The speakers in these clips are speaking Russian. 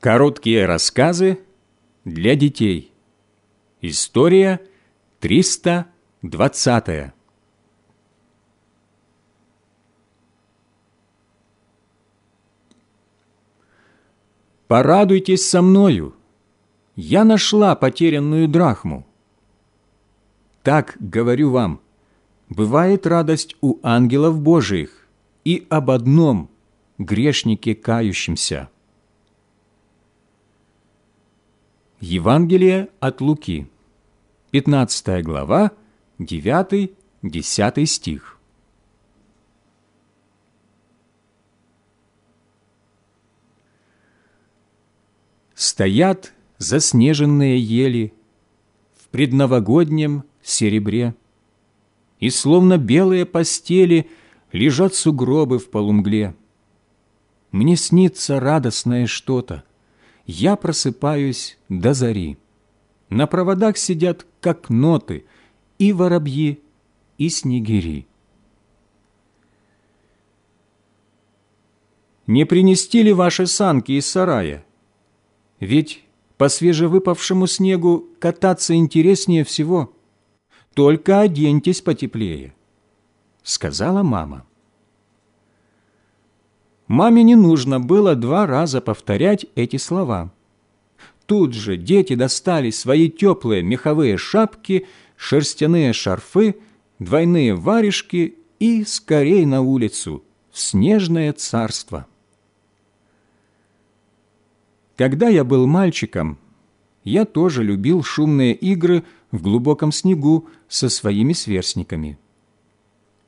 Короткие рассказы для детей. История 320. Порадуйтесь со мною. Я нашла потерянную драхму. Так, говорю вам, бывает радость у ангелов Божиих и об одном грешнике кающемся. Евангелие от Луки, 15 глава, 9-10 стих. Стоят заснеженные ели в предновогоднем серебре, и словно белые постели лежат сугробы в полумгле. Мне снится радостное что-то, я просыпаюсь до зари. На проводах сидят, как ноты, и воробьи, и снегири. Не принести ли ваши санки из сарая? Ведь по свежевыпавшему снегу кататься интереснее всего. Только оденьтесь потеплее, — сказала мама. Маме не нужно было два раза повторять эти слова. Тут же дети достали свои теплые меховые шапки, шерстяные шарфы, двойные варежки и скорей на улицу, в снежное царство. Когда я был мальчиком, я тоже любил шумные игры в глубоком снегу со своими сверстниками.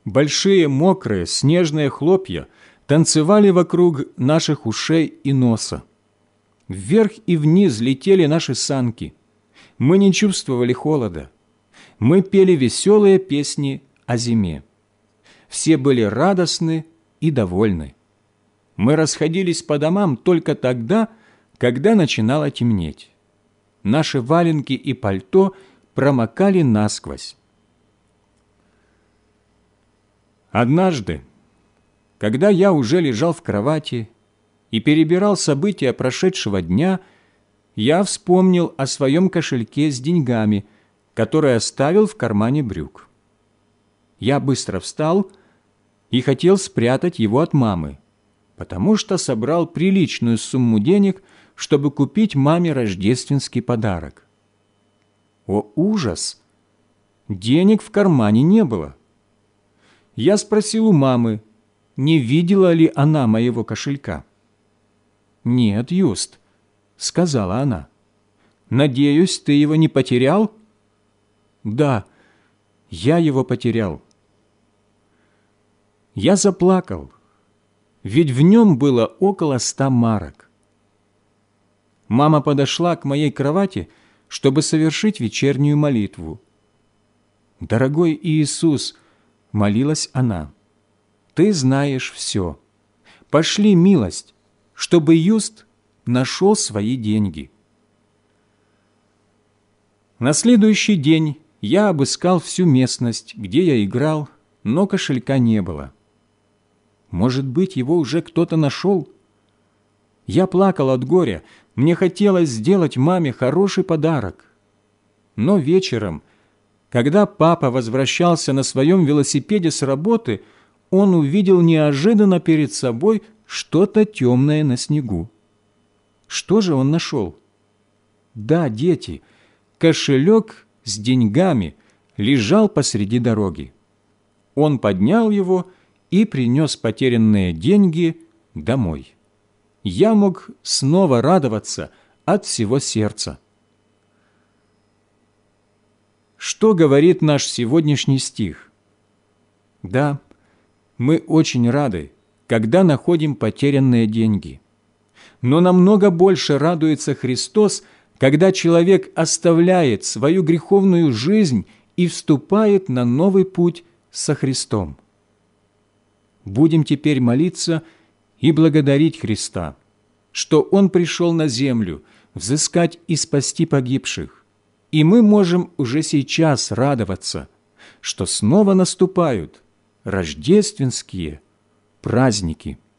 Большие мокрые снежные хлопья – танцевали вокруг наших ушей и носа. Вверх и вниз летели наши санки. Мы не чувствовали холода. Мы пели веселые песни о зиме. Все были радостны и довольны. Мы расходились по домам только тогда, когда начинало темнеть. Наши валенки и пальто промокали насквозь. Однажды когда я уже лежал в кровати и перебирал события прошедшего дня, я вспомнил о своем кошельке с деньгами, который оставил в кармане брюк. Я быстро встал и хотел спрятать его от мамы, потому что собрал приличную сумму денег, чтобы купить маме рождественский подарок. О, ужас! Денег в кармане не было. Я спросил у мамы, не видела ли она моего кошелька. «Нет, Юст», — сказала она. «Надеюсь, ты его не потерял?» «Да, я его потерял». Я заплакал, ведь в нем было около ста марок. Мама подошла к моей кровати, чтобы совершить вечернюю молитву. «Дорогой Иисус», — молилась она, — ты знаешь все. Пошли милость, чтобы Юст нашел свои деньги. На следующий день я обыскал всю местность, где я играл, но кошелька не было. Может быть, его уже кто-то нашел? Я плакал от горя, мне хотелось сделать маме хороший подарок. Но вечером, когда папа возвращался на своем велосипеде с работы, он увидел неожиданно перед собой что-то темное на снегу. Что же он нашел? Да, дети, кошелек с деньгами лежал посреди дороги. Он поднял его и принес потерянные деньги домой. Я мог снова радоваться от всего сердца. Что говорит наш сегодняшний стих? Да, мы очень рады, когда находим потерянные деньги. Но намного больше радуется Христос, когда человек оставляет свою греховную жизнь и вступает на новый путь со Христом. Будем теперь молиться и благодарить Христа, что Он пришел на землю взыскать и спасти погибших, и мы можем уже сейчас радоваться, что снова наступают – рождественские праздники –